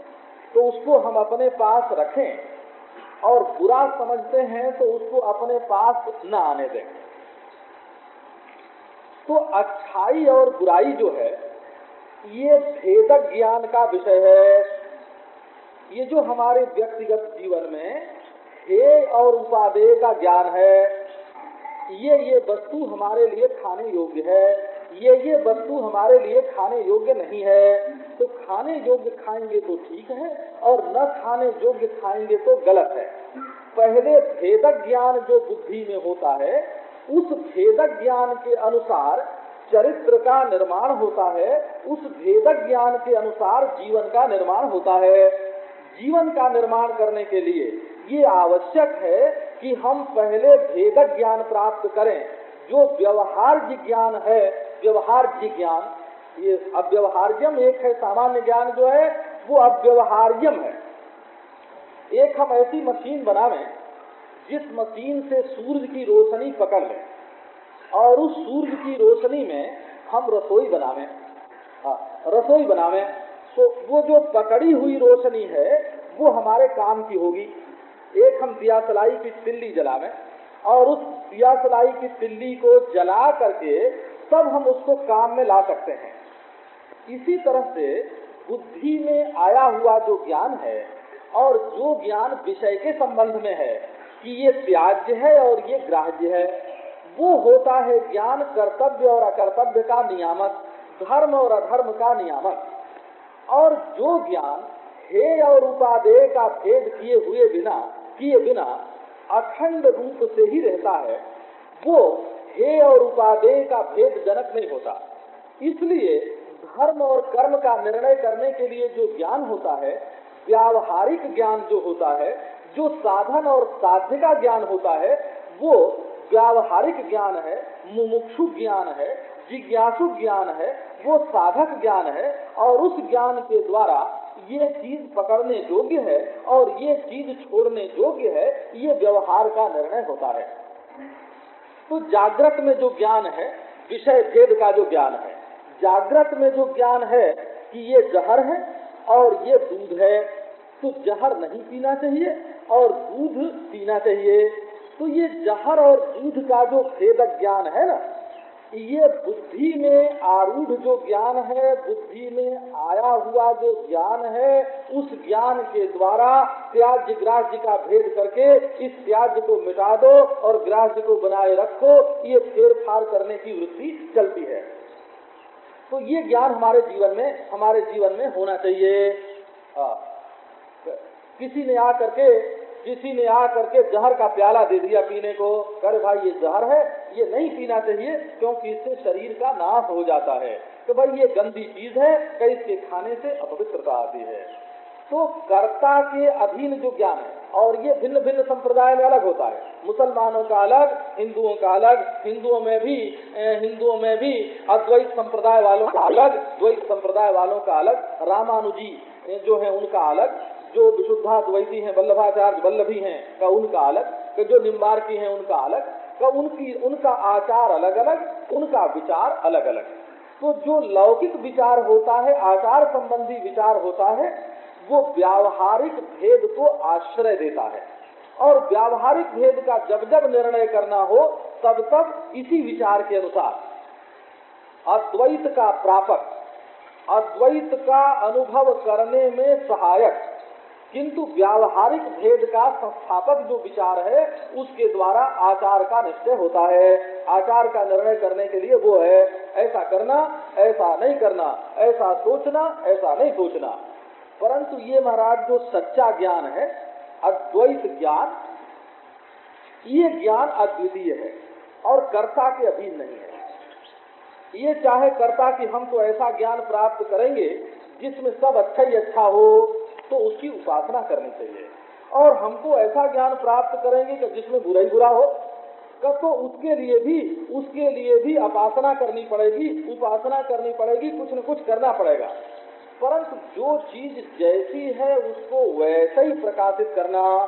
तो उसको हम अपने पास रखें और बुरा समझते हैं तो उसको अपने पास न आने दें। तो अच्छाई और बुराई जो है, ये भेदक ज्ञान का विषय है। ये जो हमारे व्यक्तिगत जीवन में हे और उपादेय का ज्ञान है, ये ये वस्तु हमारे लिए खाने योग्य है। ये ये वस्तु हमारे लिए खाने योग्य नहीं है। तो खाने योग्य खाएँगे तो ठीक है और न खाने योग्य खाएँगे तो गलत है। पहले भेदक ज्ञान जो बुद्धि में होता है उस भेदक ज्ञान के अनुसार चरित्र का निर्माण होता है, उस भेदक ज्ञान के अनुसार जीवन का निर्माण होता है। जीवन का निर्माण करने के लिए ये आवश्यक है कि हम पहले भेदक ज्ञान प्राप्त करें। जो व्यवहार ज्ञान है, व्यवहार ज्ञान ये अव्यवहार्यम एक है, सामान्य ज्ञान जो है, वो अव्यवहार्यम है। एक हम ऐसी मशीन बनावें जिस मशीन से सूर्य की रोशनी पकड़ लें। और उस सूर्य की रोशनी में हम रसोई बनावे। रसोई बनावे। तो वो जो पकड़ी हुई रोशनी है, वो हमारे काम की होगी। एक हम दिया सलाई की तिल्ली जलावे और उस दिया सलाई की तिल्ली को जला करके तब हम उसको काम में ला सकते हैं। इसी तरह से बुद्धि में आया हुआ जो ज्ञान है और जो ज्ञान विषय के संबंध में है कि ये त्याज्य है और ये ग्राह्य है। वो होता है ज्ञान कर्तव्य और अकर्तव्य का नियामक, धर्म और अधर्म का नियामक। और जो ज्ञान हे और उपादेय का भेद किए हुए बिना, किए बिना अखंड रूप से ही रहता है, वो हे और उपादेय का भेद जनक नहीं होता। इसलिए धर्म और कर्म का निर्णय करने के लिए जो ज्ञान होता है, व्यावहारिक ज्ञान जो होता है जो साधन और साध्य का ज्ञान होता है, वो व्यावहारिक ज्ञान है, मुमुक्षु ज्ञान है, जिज्ञासु ज्ञान है, वो साधक ज्ञान है, और उस ज्ञान के द्वारा ये चीज़ पकड़ने योग्य है और ये चीज़ छोड़ने योग्य है, ये व्यवहार का निर्णय होता है। तो जागृत में जो ज्ञान है, विषय भेद का जो ज्ञान है, जागृत में जो ज्ञान है कि ये जहर है और ये दूध है तो जहर नहीं पीना चाहिए और दूध पीना चाहिए। तो ये जहर और दूध का जो भेदक ज्ञान है ना ये बुद्धि में आरूढ़ जो ज्ञान है बुद्धि में आया हुआ जो ज्ञान है उस ज्ञान के द्वारा त्याज्य ग्राह्य का भेद करके इस त्याज्य को मिटा दो और ग्राह्य को बनाए रखो ये फेरफार करने की वृत्ति चलती है। तो ये ज्ञान हमारे जीवन में हमारे जीवन में होना चाहिए। आ, किसी ने आ करके किसी ने आ करके जहर का प्याला दे दिया पीने को। करे भाई, ये जहर है, ये नहीं पीना चाहिए, क्योंकि इससे शरीर का नाश हो जाता है। तो भाई, ये गंदी चीज़ है कई इसके खाने से अपवित्रता आती है? तो कर्ता के अधीन जो ज्ञान है, और ये भिन्न भिन्न संप्रदाय में अलग होता है। मुसलमानों का अलग, हिंदुओं का अलग, हिंदुओं में भी हिंदुओं में भी अद्वैत संप्रदाय वालों का अलग, द्वैत संप्रदाय वालों का अलग, रामानुजी जो है, उनका अलग। जो विशुद्धाद्वैती हैं, वल्लभाचार्य वल्लभी हैं, का उनका अलग, का जो निम्बार की हैं, उनका अलग, का उनकी, उनका आचार अलग अलग उनका विचार अलग अलग तो जो लौकिक विचार होता है, आचार संबंधी विचार होता है, वो व्यावहारिक भेद को आश्रय देता है। और व्यावहारिक भेद का जब जब निर्णय करना हो, तब तब इसी विचार के अनुसार अद्वैत का प्रापक, अद्वैत का अनुभव करने में सहायक किंतु व्यावहारिक भेद का संस्थापक जो विचार है, उसके द्वारा आचार का निश्चय होता है। आचार का निर्णय करने के लिए वो है, ऐसा करना, ऐसा नहीं करना, ऐसा सोचना, ऐसा नहीं सोचना। परंतु ये महाराज, जो सच्चा ज्ञान है, अद्वैत ज्ञान, ये ज्ञान अद्वितीय है और कर्ता के अधीन नहीं है। ये चाहे कर्ता कि हम तो ऐसा ज्ञान प्राप्त करेंगे जिसमें सब अच्छा ही अच्छा हो तो उसकी उपासना करनी चाहिए। और हमको ऐसा ज्ञान प्राप्त करेंगे कि जिसमें बुरा ही बुरा हो तो उसके लिए भी, उसके लिए भी उपासना करनी पड़ेगी, उपासना करनी पड़ेगी, कुछ न कुछ करना पड़ेगा। परंतु जो चीज़ जैसी है, उसको वैसे ही प्रकाशित करना,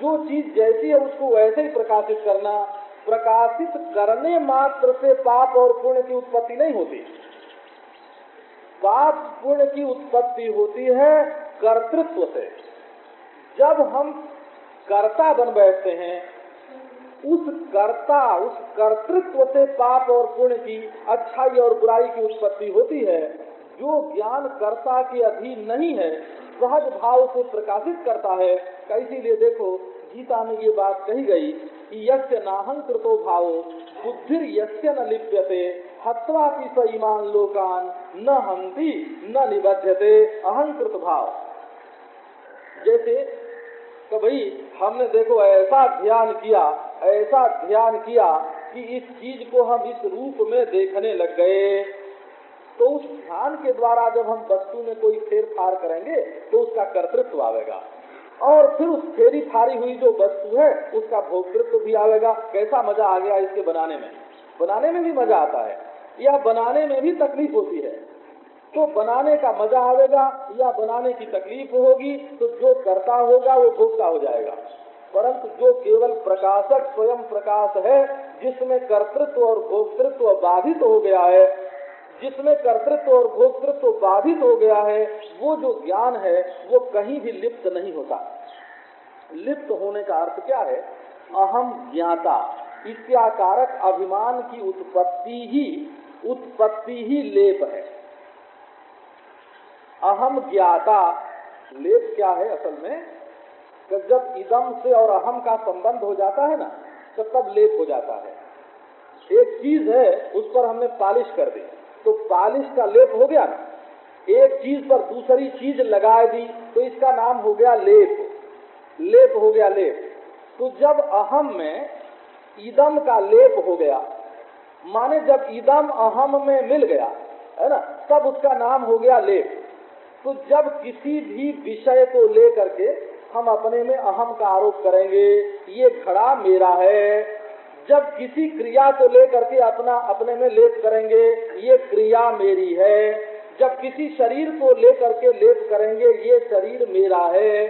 जो चीज़ जैसी है, उसको वैसे ही प्रकाशित करना, प्रकाशित करने मात्र से पाप और पुण्य की उत्पत्ति नहीं होती। पाप पुण्य की उत्पत्ति होती है कर्तृत्व से। जब हम कर्ता बन बैठते हैं, उस कर्ता, उस कर्तृत्व से पाप और पुण्य की, अच्छाई और बुराई की उत्पत्ति होती है। जो ज्ञान कर्ता के अधीन नहीं है, सहज भाव से प्रकाशित करता है। इसीलिए देखो, गीता में ये बात कही गई कि यस्य नाहंकृतो भावो बुद्धिर यस्य न लिप्यते। हत्वा की सईमान लोकान न हंति न निबध्यते, अहंकृत भाव। जैसे भाई, हमने देखो, ऐसा ध्यान किया, ऐसा ध्यान किया कि इस चीज़ को हम इस रूप में देखने लग गए। तो उस ध्यान के द्वारा जब हम वस्तु में कोई फेर फार करेंगे तो उसका कर्तृत्व आवेगा। और फिर उस फेरी फारी हुई जो वस्तु है, उसका भोक्तृत्व भी आवेगा। कैसा मज़ा आ गया इसके बनाने में? बनाने में भी मज़ा आता है। या बनाने में भी तकलीफ़ होती है। तो बनाने का मज़ा आवेगा या बनाने की तकलीफ़ होगी तो जो करता होगा वो भोगता हो जाएगा। परंतु जो केवल प्रकाशक स्वयं प्रकाश है, जिसमें कर्तृत्व और भोक्तृत्व बाधित हो गया है, जिसमें कर्तृत्व और भोक्तृत्व बाधित हो गया है, वो जो ज्ञान है, वो कहीं भी लिप्त नहीं होता। लिप्त होने का अर्थ क्या है? अहम ज्ञाता, इत्याकारक अभिमान की उत्पत्ति ही उत्पत्ति ही लेप है। अहम ज्ञाता, लेप क्या है असल में? कि जब इदम से और अहम का संबंध हो जाता है ना तो तब लेप हो जाता है। एक चीज़ है, उस पर हमने पालिश कर दी। तो पालिश का लेप हो गया ना? एक चीज़ पर दूसरी चीज़ लगा दी तो इसका नाम हो गया लेप। लेप हो गया लेप। तो जब अहम में इदम का लेप हो गया माने जब ईदम अहम में मिल गया है ना तब उसका नाम हो गया लेप तो जब किसी भी विषय को लेकर के हम अपने में अहम का आरोप करेंगे ये घड़ा मेरा है। जब किसी क्रिया को लेकर के अपना अपने में लेप करेंगे ये क्रिया मेरी है। जब किसी शरीर को लेकर के लेप करेंगे ये शरीर मेरा है।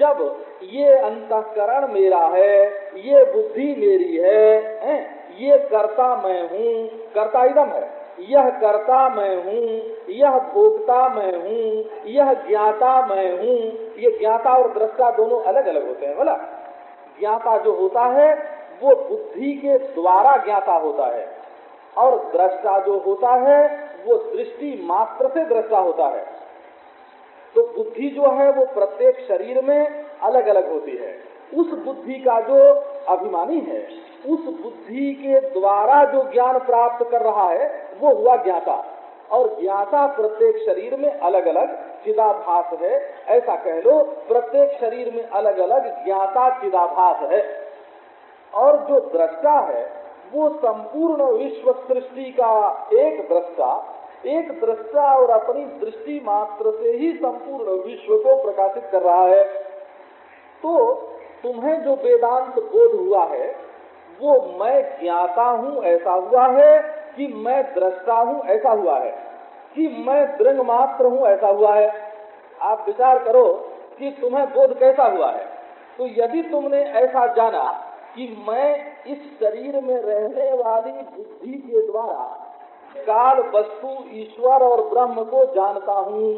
जब ये अंतकरण मेरा है ये बुद्धि मेरी है, है? ये कर्ता मैं हूँ, कर्ता इदम है। यह कर्ता मैं हूँ, यह भोक्ता मैं हूँ, यह ज्ञाता मैं हूँ। ये ज्ञाता और दृष्टा दोनों अलग अलग होते हैं, बोला। ज्ञाता जो होता है, वो बुद्धि के द्वारा ज्ञाता होता है। और दृष्टा जो होता है, वो दृष्टि मात्र से दृष्टा होता है। तो बुद्धि जो है, वो प्रत्येक शरीर में अलग अलग होती है। उस बुद्धि का जो अभिमानी है उस बुद्धि के द्वारा जो ज्ञान प्राप्त कर रहा है, वो हुआ ज्ञाता। और ज्ञाता प्रत्येक शरीर में अलग अलग चिदाभास है। ऐसा कह लो, प्रत्येक शरीर में अलग अलग ज्ञाता चिदाभास है। और जो दृष्टा है, वो संपूर्ण विश्व सृष्टि का एक दृष्टा। एक दृष्टा और अपनी दृष्टि मात्र से ही संपूर्ण विश्व को प्रकाशित कर रहा है। तो तुम्हें जो वेदांत बोध हुआ है वो मैं ज्ञाता हूँ ऐसा हुआ है कि मैं दृष्टा हूँ ऐसा हुआ है, कि मैं दृंग मात्र हूँ ऐसा हुआ है। आप विचार करो कि तुम्हें बोध कैसा हुआ है। तो यदि तुमने ऐसा जाना कि मैं इस शरीर में रहने वाली बुद्धि के द्वारा काल, वस्तु, ईश्वर और ब्रह्म को जानता हूँ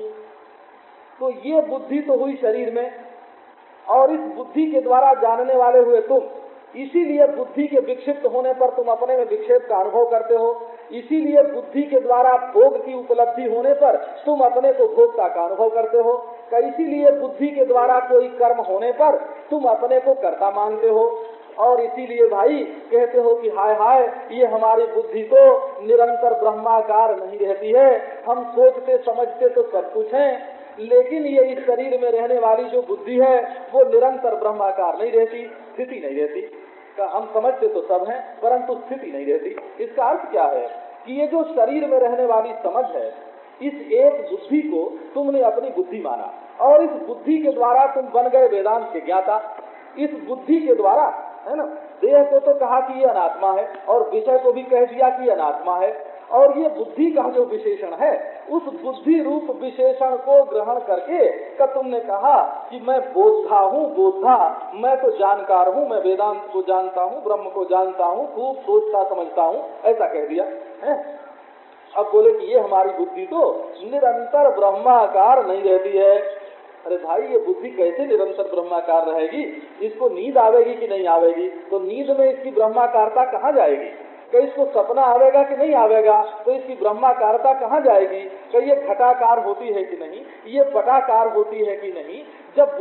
तो ये बुद्धि तो हुई शरीर में, और इस बुद्धि के द्वारा जानने वाले हुए तुम। इसीलिए बुद्धि के विक्षिप्त होने पर तुम अपने में विक्षेप का अनुभव करते हो। इसीलिए बुद्धि के द्वारा भोग की उपलब्धि होने पर तुम अपने को भोगता का अनुभव करते हो। इसीलिए बुद्धि के द्वारा कोई कर्म होने पर तुम अपने को कर्ता मानते हो। और इसीलिए भाई कहते हो कि हाय हाय, ये हमारी बुद्धि तो निरंतर ब्रह्माकार नहीं रहती है। हम सोचते, समझते तो सब कुछ है। लेकिन ये इस शरीर में रहने वाली जो बुद्धि है, वो निरंतर ब्रह्माकार नहीं रहती, स्थिति नहीं रहती। का हम समझते तो सब हैं, परंतु स्थिति नहीं रहती। इसका अर्थ क्या है कि ये जो शरीर में रहने वाली समझ है, इस एक बुद्धि को तुमने अपनी बुद्धि माना, और इस बुद्धि के द्वारा तुम बन गए वेदांत के ज्ञाता। इस बुद्धि के द्वारा, है ना? देह को तो कहा कि ये अनात्मा है, और विषय को भी कह दिया कि अनात्मा है। और ये बुद्धि का जो विशेषण है, उस बुद्धि रूप विशेषण को ग्रहण करके का तुमने कहा कि मैं बोधा हूँ बोधा मैं तो जानकार हूँ, मैं वेदांत को जानता हूँ, ब्रह्म को जानता हूँ, खूब सोचता, समझता हूँ, ऐसा कह दिया, है? अब बोले कि ये हमारी बुद्धि तो निरंतर ब्रह्माकार नहीं रहती है। अरे भाई, ये बुद्धि कैसे निरंतर ब्रह्माकार रहेगी? इसको नींद आवेगी कि नहीं आवेगी? तो नींद में इसकी ब्रह्माकारता कहाँ जाएगी? कि इसको सपना आवेगा कि नहीं आवेगा? तो इसकी ब्रह्माकारता कहाँ जाएगी? कि ये घटाकार होती है कि नहीं? ये पटाकार होती है कि नहीं? जब